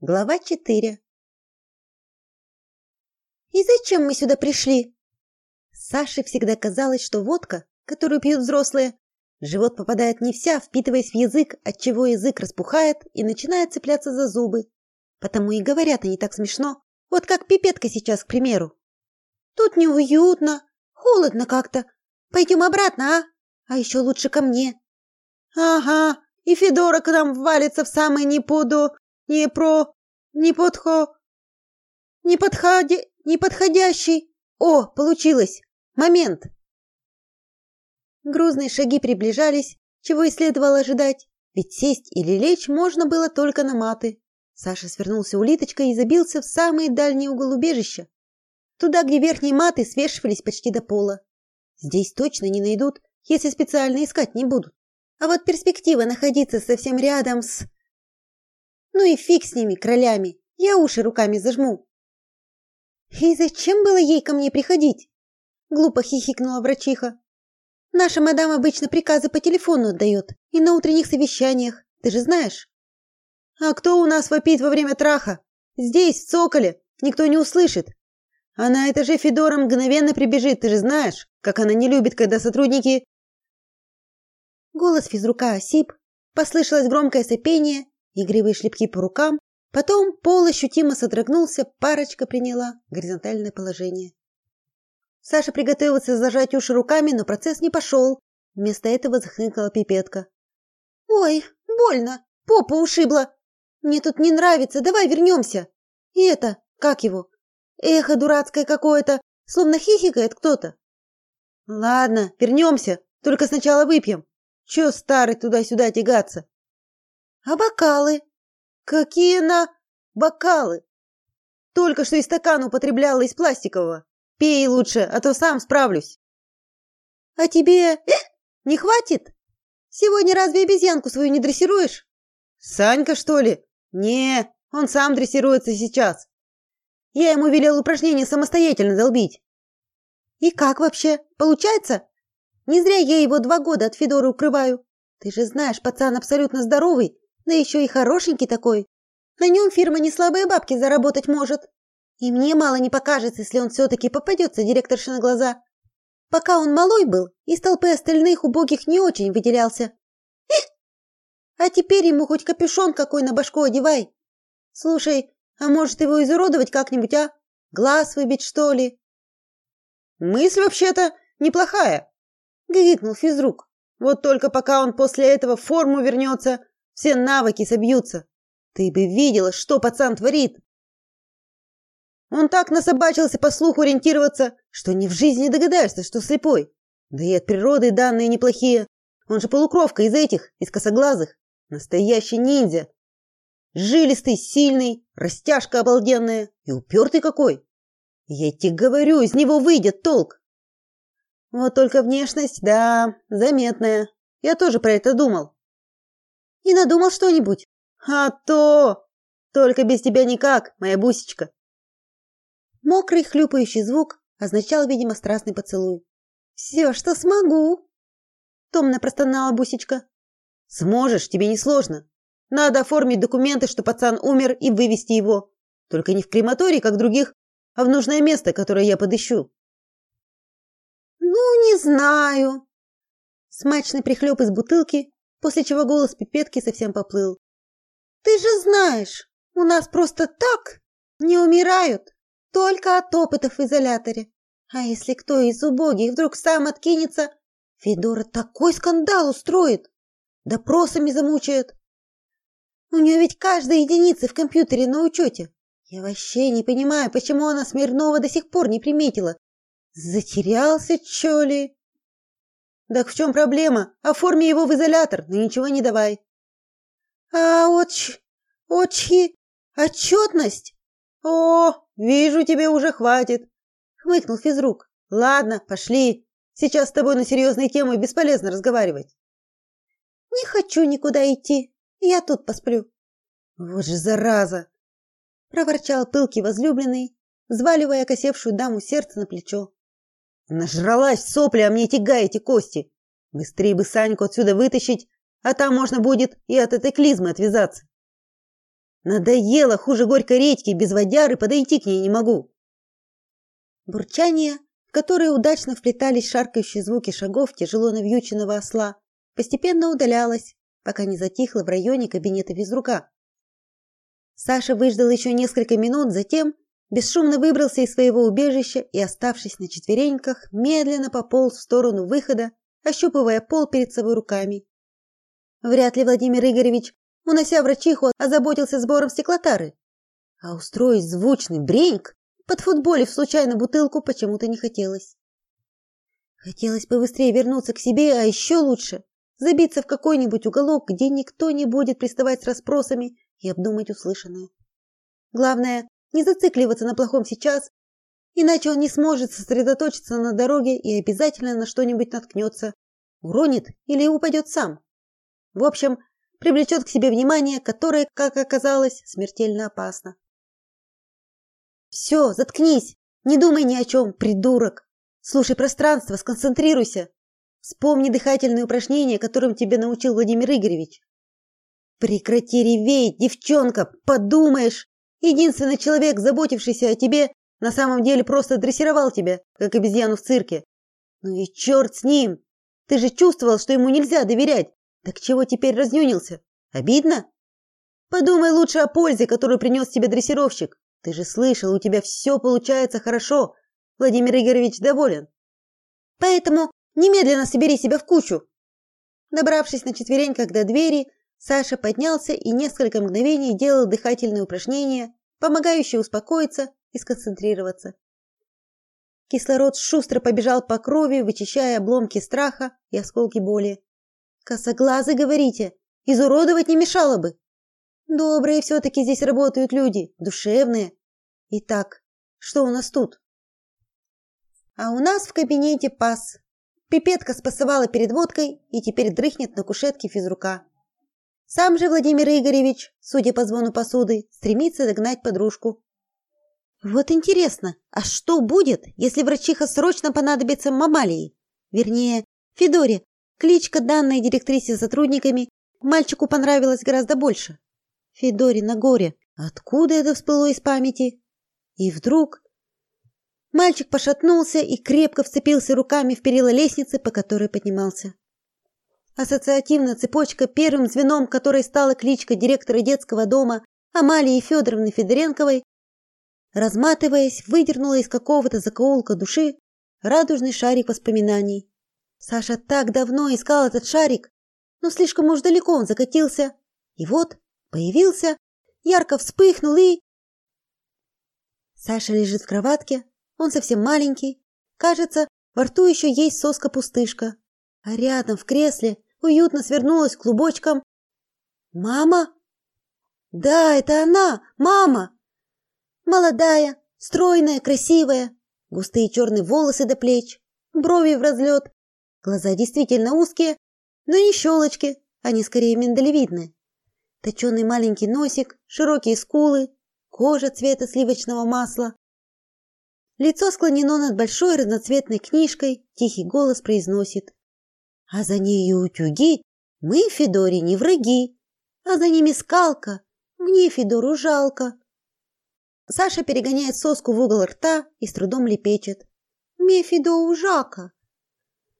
Глава 4 «И зачем мы сюда пришли?» Саше всегда казалось, что водка, которую пьют взрослые, в живот попадает не вся, впитываясь в язык, отчего язык распухает и начинает цепляться за зубы. Потому и говорят они так смешно, вот как пипетка сейчас, к примеру. «Тут неуютно, холодно как-то. Пойдем обратно, а? А еще лучше ко мне». «Ага, и Федора к нам валится в самый непуду...» не про... не подхо... не подходи... не подходящий. О, получилось! Момент!» Грузные шаги приближались, чего и следовало ожидать, ведь сесть или лечь можно было только на маты. Саша свернулся улиточкой и забился в самый дальний угол убежища, туда, где верхние маты свешивались почти до пола. Здесь точно не найдут, если специально искать не будут. А вот перспектива находиться совсем рядом с ну и фиг с ними, кролями. Я уши руками зажму. И зачем было ей ко мне приходить? Глупо хихикнула врачиха. Наша мадам обычно приказы по телефону отдает и на утренних совещаниях, ты же знаешь. А кто у нас вопит во время траха? Здесь, в цоколе, никто не услышит. А на этаже Федора мгновенно прибежит, ты же знаешь, как она не любит, когда сотрудники... Голос физрука осип, послышалось громкое сопение, игривые шлепки по рукам, потом пол ощутимо содрогнулся, парочка приняла горизонтальное положение. Саша приготовился зажать уши руками, но процесс не пошел. Вместо этого захныкала пипетка. «Ой, больно! Попа ушибла! Мне тут не нравится, давай вернемся!» «И это, как его? Эхо дурацкое какое-то, словно хихикает кто-то!» «Ладно, вернемся, только сначала выпьем. Че старый туда-сюда тягаться?» А бокалы? Какие на бокалы? Только что и стакан употребляла из пластикового. Пей лучше, а то сам справлюсь. А тебе э, не хватит? Сегодня разве обезьянку свою не дрессируешь? Санька, что ли? Не, он сам дрессируется сейчас. Я ему велел упражнения самостоятельно долбить. И как вообще? Получается? Не зря я его два года от Федора укрываю. Ты же знаешь, пацан абсолютно здоровый да еще и хорошенький такой. На нем фирма не слабые бабки заработать может. И мне мало не покажется, если он все-таки попадется директорше на глаза. Пока он малой был, из толпы остальных убогих не очень выделялся. А теперь ему хоть капюшон какой на башку одевай. Слушай, а может его изуродовать как-нибудь, а? Глаз выбить, что ли? Мысль вообще-то неплохая, гикнул физрук. Вот только пока он после этого в форму вернется, все навыки собьются. Ты бы видела, что пацан творит. Он так насобачился по слуху ориентироваться, что ни в жизни не догадаешься, что слепой. Да и от природы данные неплохие. Он же полукровка из этих, из косоглазых. Настоящий ниндзя. Жилистый, сильный, растяжка обалденная и упертый какой. Я тебе говорю, из него выйдет толк. Вот только внешность, да, заметная. Я тоже про это думал. Не надумал что-нибудь? А то! Только без тебя никак, моя бусечка. Мокрый хлюпающий звук означал, видимо, страстный поцелуй. Все, что смогу. Томно простонала бусечка. Сможешь, тебе не сложно. Надо оформить документы, что пацан умер, и вывести его. Только не в крематорий, как других, а в нужное место, которое я подыщу. Ну, не знаю. Смачный прихлеб из бутылки после чего голос пипетки совсем поплыл. Ты же знаешь, у нас просто так не умирают, только от опытов в изоляторе. А если кто из убогих вдруг сам откинется, Федора такой скандал устроит, допросами замучает. У нее ведь каждая единица в компьютере на учете. Я вообще не понимаю, почему она Смирнова до сих пор не приметила. Затерялся, чё ли? Так в чем проблема? Оформи его в изолятор, но ничего не давай. А оч... очи... отчетность? О, вижу, тебе уже хватит. Хмыкнул физрук. Ладно, пошли. Сейчас с тобой на серьезные темы бесполезно разговаривать. Не хочу никуда идти. Я тут посплю. Вот же зараза! Проворчал пылкий возлюбленный, взваливая косевшую даму сердце на плечо. Нажралась сопли, а мне тягаете кости. Быстрее бы Саньку отсюда вытащить, а там можно будет и от этой клизмы отвязаться. Надоело, хуже горькой редьки, без водяры подойти к ней не могу. Бурчание, в которое удачно вплетались шаркающие звуки шагов тяжело навьюченного осла, постепенно удалялось, пока не затихло в районе кабинета физрука. Саша выждал еще несколько минут, затем бесшумно выбрался из своего убежища и, оставшись на четвереньках, медленно пополз в сторону выхода, ощупывая пол перед собой руками. Вряд ли Владимир Игоревич, унося врачиху, озаботился сбором стеклотары. А устроить звучный бреньк, подфутболив случайно бутылку, почему-то не хотелось. Хотелось побыстрее вернуться к себе, а еще лучше забиться в какой-нибудь уголок, где никто не будет приставать с расспросами и обдумать услышанное. Главное, не зацикливаться на плохом сейчас, иначе он не сможет сосредоточиться на дороге и обязательно на что-нибудь наткнется, уронит или упадет сам. В общем, привлечет к себе внимание, которое, как оказалось, смертельно опасно. Все, заткнись. Не думай ни о чем, придурок. Слушай пространство, сконцентрируйся. Вспомни дыхательные упражнения, которым тебя научил Владимир Игоревич. Прекрати реветь, девчонка, подумаешь. Единственный человек, заботившийся о тебе, на самом деле просто дрессировал тебя, как обезьяну в цирке. Ну и черт с ним. Ты же чувствовал, что ему нельзя доверять. Так чего теперь разнюнился? Обидно? Подумай лучше о пользе, которую принес тебе дрессировщик. Ты же слышал, у тебя все получается хорошо. Владимир Игоревич доволен. Поэтому немедленно собери себя в кучу. Добравшись на четвереньках до двери, Саша поднялся и несколько мгновений делал дыхательные упражнения, помогающие успокоиться и сконцентрироваться. Кислород шустро побежал по крови, вычищая обломки страха и осколки боли. Косоглазы, говорите? Изуродовать не мешало бы. Добрые все таки здесь работают люди, душевные. Итак, что у нас тут? А у нас в кабинете пас. Пипетка спасовала перед водкой и теперь дрыхнет на кушетке физрука. Сам же Владимир Игоревич, судя по звону посуды, стремится догнать подружку. Вот интересно, а что будет, если врачиха срочно понадобится Мамалии? Вернее, Федоре, Кличка, данная директрисе сотрудниками, мальчику понравилась гораздо больше. Федори на горе. Откуда это всплыло из памяти? И вдруг мальчик пошатнулся и крепко вцепился руками в перила лестницы, по которой поднимался. Ассоциативная цепочка, первым звеном которой стала кличка директора детского дома Амалии Федоровны Федоренковой, разматываясь, выдернула из какого-то закоулка души радужный шарик воспоминаний. Саша так давно искал этот шарик, но слишком уж далеко он закатился. И вот появился, ярко вспыхнул и... Саша лежит в кроватке, он совсем маленький. Кажется, во рту еще есть соска-пустышка. А рядом в кресле уютно свернулась клубочком. Мама? Да, это она, мама. Молодая, стройная, красивая, густые черные волосы до плеч, брови в разлет, Глаза действительно узкие, но не щелочки, они скорее миндалевидные. Точеный маленький носик, широкие скулы, кожа цвета сливочного масла. Лицо склонено над большой разноцветной книжкой, тихий голос произносит: "А за нею утюги, мы Федоре не враги, а за ними скалка, мне Федору жалко". Саша перегоняет соску в угол рта и с трудом лепечет: "Мне Федору жалко".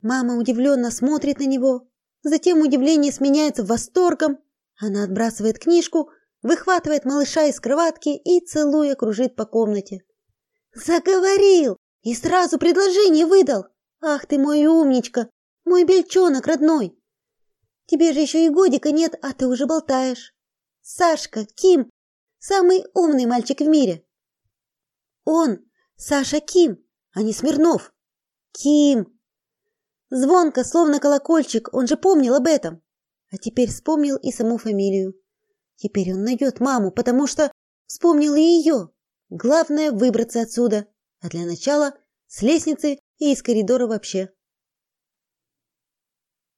Мама удивленно смотрит на него, затем удивление сменяется восторгом. Она отбрасывает книжку, выхватывает малыша из кроватки и целуя кружит по комнате. Заговорил и сразу предложение выдал. Ах ты мой умничка, мой бельчонок родной. Тебе же еще и годика нет, а ты уже болтаешь. Сашка, Ким, самый умный мальчик в мире. Он, Саша Ким, а не Смирнов. Ким, Звонко, словно колокольчик, он же помнил об этом. А теперь вспомнил и саму фамилию. Теперь он найдет маму, потому что вспомнил и ее. Главное выбраться отсюда, а для начала с лестницы и из коридора вообще.